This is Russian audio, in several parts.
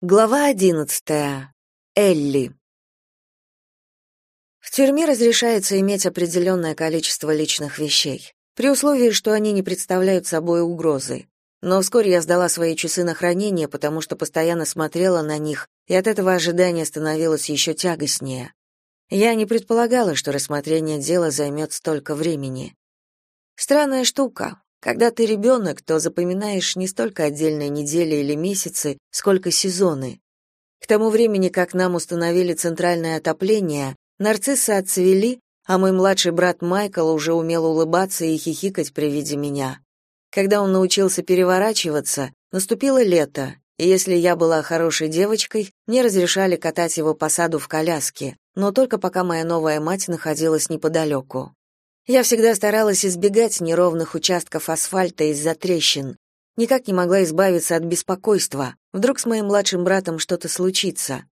Глава одиннадцатая. Элли. В тюрьме разрешается иметь определенное количество личных вещей, при условии, что они не представляют собой угрозы. Но вскоре я сдала свои часы на хранение, потому что постоянно смотрела на них, и от этого ожидание становилось еще тягостнее. Я не предполагала, что рассмотрение дела займет столько времени. Странная штука. Когда ты ребенок, то запоминаешь не столько отдельные недели или месяцы, сколько сезоны. К тому времени, как нам установили центральное отопление, нарциссы отцвели, а мой младший брат Майкл уже умел улыбаться и хихикать при виде меня. Когда он научился переворачиваться, наступило лето, и если я была хорошей девочкой, мне разрешали катать его по саду в коляске, но только пока моя новая мать находилась неподалеку. Я всегда старалась избегать неровных участков асфальта из-за трещин. Никак не могла избавиться от беспокойства. Вдруг с моим младшим братом что-то случится.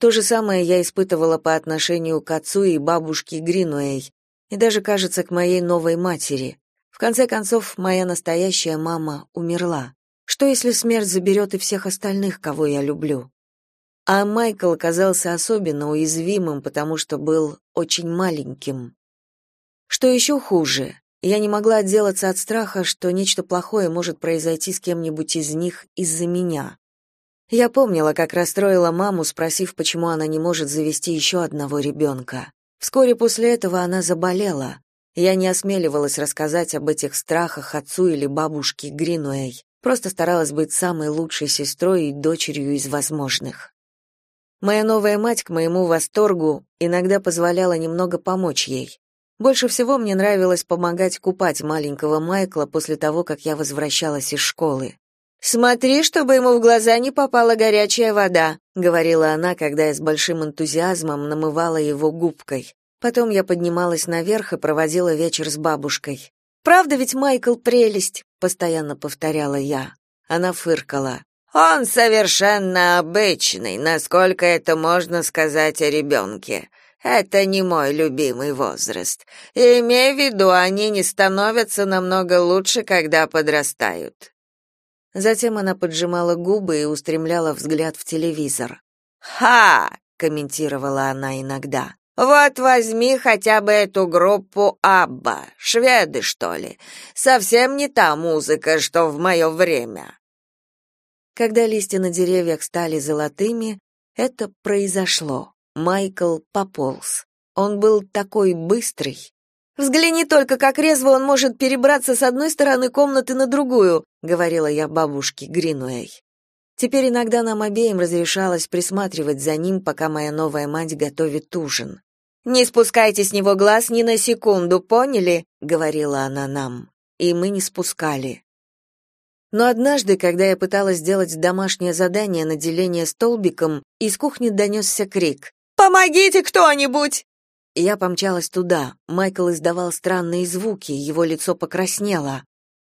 То же самое я испытывала по отношению к отцу и бабушке Гринуэй, и даже, кажется, к моей новой матери. В конце концов, моя настоящая мама умерла. Что если смерть заберет и всех остальных, кого я люблю? А Майкл оказался особенно уязвимым, потому что был очень маленьким. Что еще хуже, я не могла отделаться от страха, что нечто плохое может произойти с кем-нибудь из них из-за меня. Я помнила, как расстроила маму, спросив, почему она не может завести еще одного ребенка. Вскоре после этого она заболела. Я не осмеливалась рассказать об этих страхах отцу или бабушке Гринуэй, просто старалась быть самой лучшей сестрой и дочерью из возможных. Моя новая мать, к моему восторгу, иногда позволяла немного помочь ей. Больше всего мне нравилось помогать купать маленького Майкла после того, как я возвращалась из школы. «Смотри, чтобы ему в глаза не попала горячая вода», — говорила она, когда я с большим энтузиазмом намывала его губкой. Потом я поднималась наверх и проводила вечер с бабушкой. «Правда ведь Майкл прелесть?» — постоянно повторяла я. Она фыркала. «Он совершенно обычный, насколько это можно сказать о ребенке. Это не мой любимый возраст. Имей в виду, они не становятся намного лучше, когда подрастают. Затем она поджимала губы и устремляла взгляд в телевизор. «Ха!» — комментировала она иногда. «Вот возьми хотя бы эту группу Абба, шведы, что ли. Совсем не та музыка, что в мое время». Когда листья на деревьях стали золотыми, это произошло. Майкл пополз. Он был такой быстрый. Взгляни только, как резво он может перебраться с одной стороны комнаты на другую, говорила я бабушке Гринуэй. Теперь иногда нам обеим разрешалось присматривать за ним, пока моя новая мать готовит ужин. Не спускайте с него глаз ни на секунду, поняли? говорила она нам. И мы не спускали. Но однажды, когда я пыталась сделать домашнее задание на деление столбиком, из кухни донесся крик: Помогите кто-нибудь!» Я помчалась туда. Майкл издавал странные звуки, его лицо покраснело.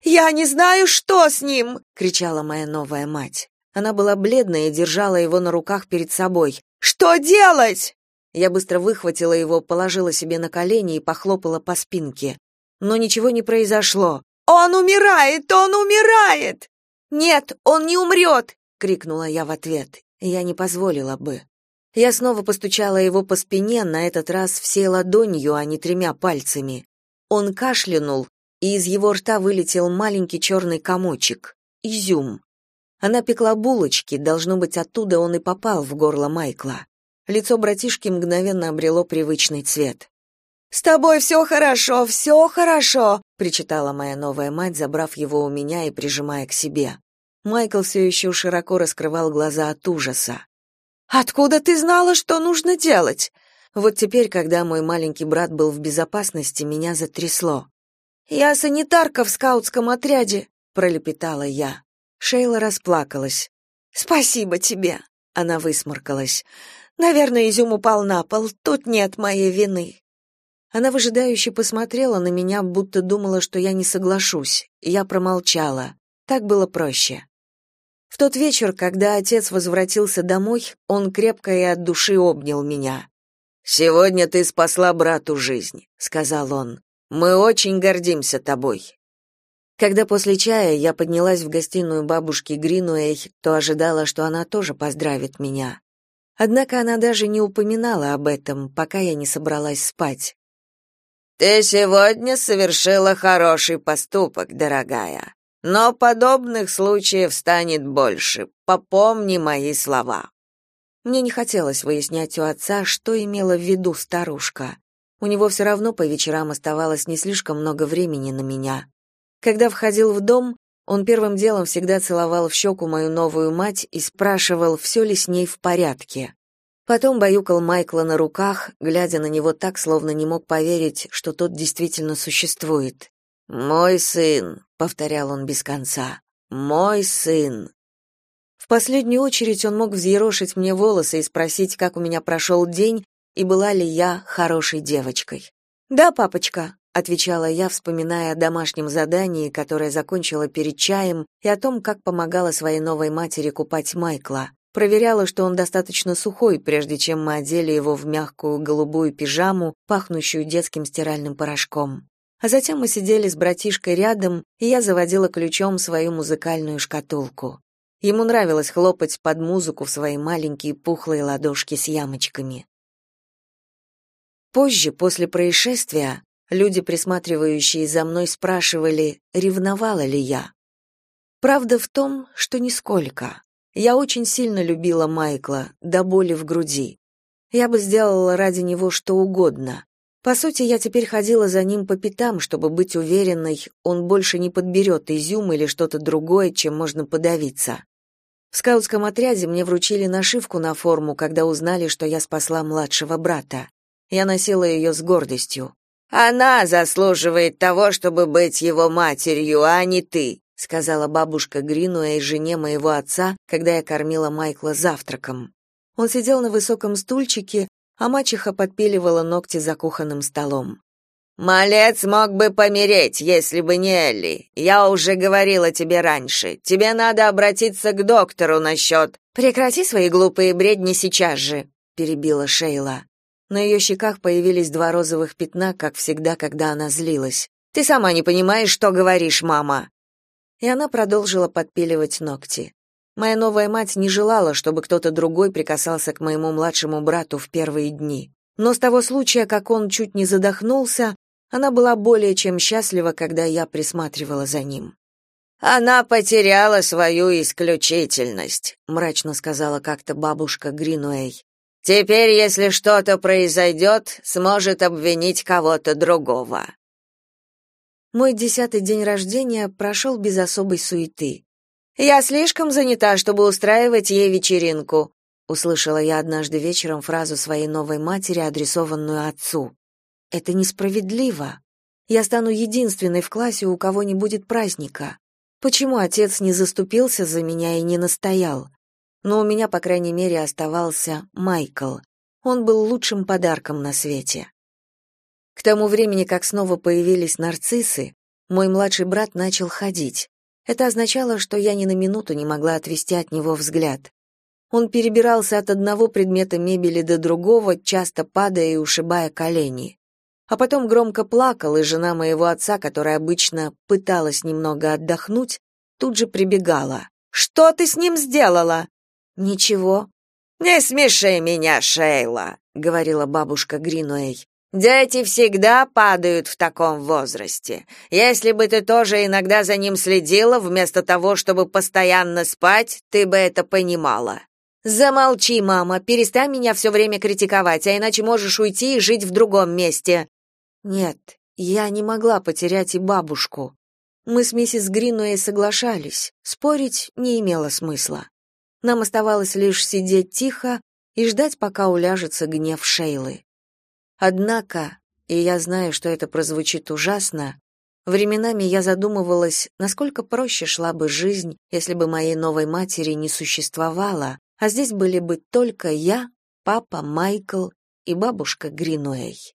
«Я не знаю, что с ним!» — кричала моя новая мать. Она была бледная и держала его на руках перед собой. «Что делать?» Я быстро выхватила его, положила себе на колени и похлопала по спинке. Но ничего не произошло. «Он умирает! Он умирает!» «Нет, он не умрет!» — крикнула я в ответ. Я не позволила бы. Я снова постучала его по спине, на этот раз всей ладонью, а не тремя пальцами. Он кашлянул, и из его рта вылетел маленький черный комочек — изюм. Она пекла булочки, должно быть, оттуда он и попал в горло Майкла. Лицо братишки мгновенно обрело привычный цвет. «С тобой все хорошо, все хорошо!» — причитала моя новая мать, забрав его у меня и прижимая к себе. Майкл все еще широко раскрывал глаза от ужаса. Откуда ты знала, что нужно делать? Вот теперь, когда мой маленький брат был в безопасности, меня затрясло. Я санитарка в скаутском отряде, пролепетала я. Шейла расплакалась. Спасибо тебе, она высморкалась. Наверное, изюм упал на пол. Тут нет моей вины. Она выжидающе посмотрела на меня, будто думала, что я не соглашусь. Я промолчала. Так было проще. В тот вечер, когда отец возвратился домой, он крепко и от души обнял меня. «Сегодня ты спасла брату жизнь», — сказал он. «Мы очень гордимся тобой». Когда после чая я поднялась в гостиную бабушки Гринуэй, то ожидала, что она тоже поздравит меня. Однако она даже не упоминала об этом, пока я не собралась спать. «Ты сегодня совершила хороший поступок, дорогая. Но подобных случаев станет больше. Попомни мои слова». Мне не хотелось выяснять у отца, что имела в виду старушка. У него все равно по вечерам оставалось не слишком много времени на меня. Когда входил в дом, он первым делом всегда целовал в щеку мою новую мать и спрашивал, все ли с ней в порядке. Потом баюкал Майкла на руках, глядя на него так, словно не мог поверить, что тот действительно существует. «Мой сын», — повторял он без конца, — «мой сын». В последнюю очередь он мог взъерошить мне волосы и спросить, как у меня прошел день и была ли я хорошей девочкой. «Да, папочка», отвечала я, вспоминая о домашнем задании, которое закончила перед чаем, и о том, как помогала своей новой матери купать Майкла. Проверяла, что он достаточно сухой, прежде чем мы одели его в мягкую голубую пижаму, пахнущую детским стиральным порошком. А затем мы сидели с братишкой рядом, и я заводила ключом свою музыкальную шкатулку. Ему нравилось хлопать под музыку в свои маленькие пухлые ладошки с ямочками. Позже, после происшествия, Люди, присматривающие за мной, спрашивали, ревновала ли я. Правда в том, что нисколько. Я очень сильно любила Майкла, до боли в груди. Я бы сделала ради него что угодно. По сути, я теперь ходила за ним по пятам, чтобы быть уверенной, он больше не подберет изюм или что-то другое, чем можно подавиться. В скаутском отряде мне вручили нашивку на форму, когда узнали, что я спасла младшего брата. Я носила ее с гордостью. Она заслуживает того, чтобы быть его матерью, а не ты, сказала бабушка Гринуэй жене моего отца, когда я кормила Майкла завтраком. Он сидел на высоком стульчике, а мачеха подпиливала ногти за кухонным столом. Малец мог бы помереть, если бы не Элли. Я уже говорила тебе раньше. Тебе надо обратиться к доктору насчет...» «Прекрати свои глупые бредни сейчас же», — перебила Шейла. На ее щеках появились два розовых пятна, как всегда, когда она злилась. «Ты сама не понимаешь, что говоришь, мама!» И она продолжила подпиливать ногти. Моя новая мать не желала, чтобы кто-то другой прикасался к моему младшему брату в первые дни. Но с того случая, как он чуть не задохнулся, она была более чем счастлива, когда я присматривала за ним. Она потеряла свою исключительность, мрачно сказала как-то бабушка Гринуэй. Теперь, если что-то произойдет, сможет обвинить кого-то другого. Мой десятый день рождения прошел без особой суеты. Я слишком занята, чтобы устраивать ей вечеринку, услышала я однажды вечером фразу своей новой матери, адресованную отцу. Это несправедливо. Я стану единственной в классе, у кого не будет праздника. Почему отец не заступился за меня и не настоял? но у меня, по крайней мере, оставался Майкл. Он был лучшим подарком на свете. К тому времени, как снова появились нарциссы, мой младший брат начал ходить. Это означало, что я ни на минуту не могла отвести от него взгляд. Он перебирался от одного предмета мебели до другого, часто падая и ушибая колени. А потом громко плакал, и жена моего отца, которая обычно пыталась немного отдохнуть, тут же прибегала. «Что ты с ним сделала?» Ничего. Не смеши меня, Шейла, говорила бабушка Гринуэй. Дети всегда падают в таком возрасте. Если бы ты тоже иногда за ним следила, вместо того, чтобы постоянно спать, ты бы это понимала. Замолчи, мама, перестань меня все время критиковать, а иначе можешь уйти и жить в другом месте. Нет, я не могла потерять и бабушку. Мы с миссис Гринуэй соглашались. Спорить не имело смысла. Нам оставалось лишь сидеть тихо и ждать, пока уляжется гнев Шейлы. Однако, и я знаю, что это прозвучит ужасно, временами я задумывалась, насколько проще шла бы жизнь, если бы моей новой матери не существовало, а здесь были бы только я, папа Майкл и бабушка Гринуэй.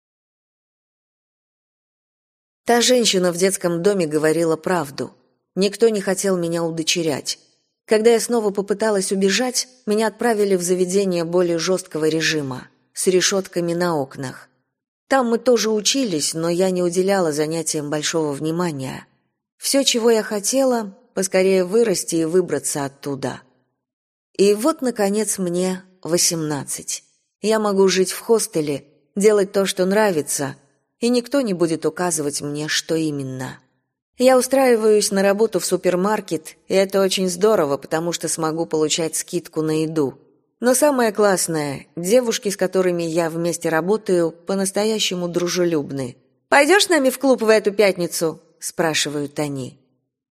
Та женщина в детском доме говорила правду. Никто не хотел меня удочерять. Когда я снова попыталась убежать, меня отправили в заведение более жесткого режима, с решетками на окнах. Там мы тоже учились, но я не уделяла занятиям большого внимания. Все, чего я хотела, поскорее вырасти и выбраться оттуда. И вот, наконец, мне восемнадцать. Я могу жить в хостеле, делать то, что нравится, и никто не будет указывать мне, что именно. Я устраиваюсь на работу в супермаркет, и это очень здорово, потому что смогу получать скидку на еду. Но самое классное, девушки, с которыми я вместе работаю, по-настоящему дружелюбны. «Пойдешь с нами в клуб в эту пятницу?» – спрашивают они.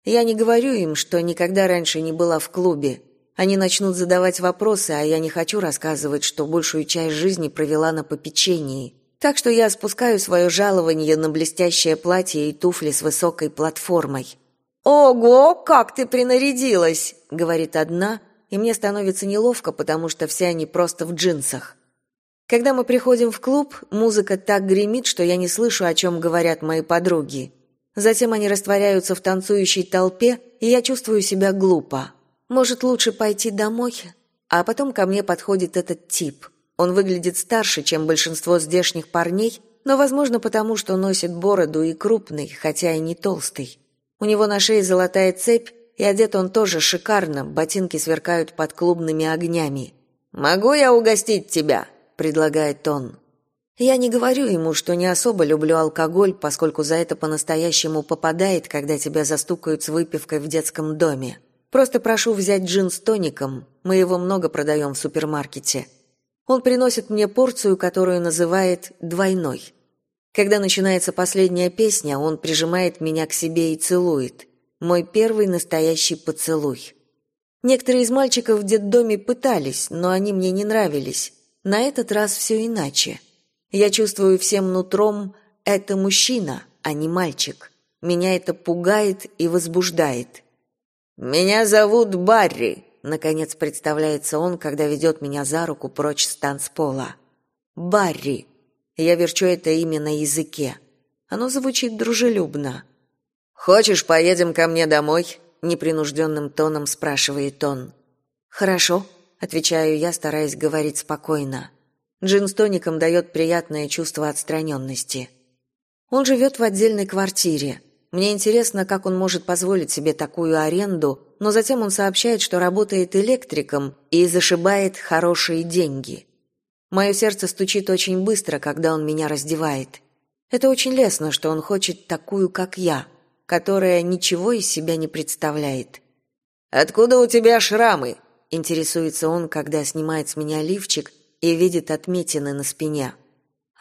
Я не говорю им, что никогда раньше не была в клубе. Они начнут задавать вопросы, а я не хочу рассказывать, что большую часть жизни провела на попечении. Так что я спускаю свое жалование на блестящее платье и туфли с высокой платформой. «Ого, как ты принарядилась!» — говорит одна, и мне становится неловко, потому что все они просто в джинсах. Когда мы приходим в клуб, музыка так гремит, что я не слышу, о чем говорят мои подруги. Затем они растворяются в танцующей толпе, и я чувствую себя глупо. Может, лучше пойти домой? А потом ко мне подходит этот тип. Он выглядит старше, чем большинство здешних парней, но, возможно, потому что носит бороду и крупный, хотя и не толстый. У него на шее золотая цепь, и одет он тоже шикарно, ботинки сверкают под клубными огнями. «Могу я угостить тебя?» – предлагает он. Я не говорю ему, что не особо люблю алкоголь, поскольку за это по-настоящему попадает, когда тебя застукают с выпивкой в детском доме. Просто прошу взять джин с тоником, мы его много продаем в супермаркете. Он приносит мне порцию, которую называет «двойной». Когда начинается последняя песня, он прижимает меня к себе и целует. Мой первый настоящий поцелуй. Некоторые из мальчиков в детдоме пытались, но они мне не нравились. На этот раз все иначе. Я чувствую всем нутром «это мужчина, а не мальчик». Меня это пугает и возбуждает. «Меня зовут Барри», — наконец представляется он, когда ведет меня за руку прочь с танцпола. «Барри». Я верчу это имя на языке. Оно звучит дружелюбно. «Хочешь, поедем ко мне домой?» — непринужденным тоном спрашивает он. «Хорошо», — отвечаю я, стараясь говорить спокойно. Джин с тоником дает приятное чувство отстраненности. Он живет в отдельной квартире. Мне интересно, как он может позволить себе такую аренду, но затем он сообщает, что работает электриком и зашибает хорошие деньги. Мое сердце стучит очень быстро, когда он меня раздевает. Это очень лестно, что он хочет такую, как я, которая ничего из себя не представляет. «Откуда у тебя шрамы?» – интересуется он, когда снимает с меня лифчик и видит отметины на спине.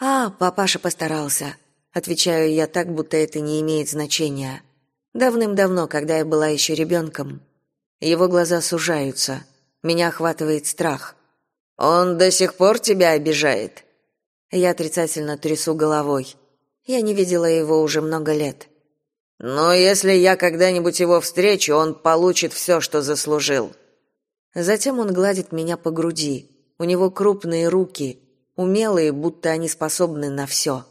«А, папаша постарался», Отвечаю я так, будто это не имеет значения. Давным-давно, когда я была еще ребенком. Его глаза сужаются. Меня охватывает страх. «Он до сих пор тебя обижает?» Я отрицательно трясу головой. Я не видела его уже много лет. «Но если я когда-нибудь его встречу, он получит все, что заслужил». Затем он гладит меня по груди. У него крупные руки, умелые, будто они способны на все.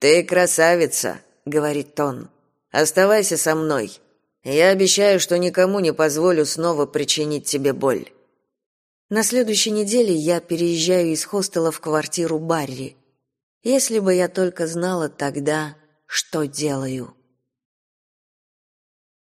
«Ты красавица», — говорит он. «Оставайся со мной. Я обещаю, что никому не позволю снова причинить тебе боль». На следующей неделе я переезжаю из хостела в квартиру Барри. Если бы я только знала тогда, что делаю.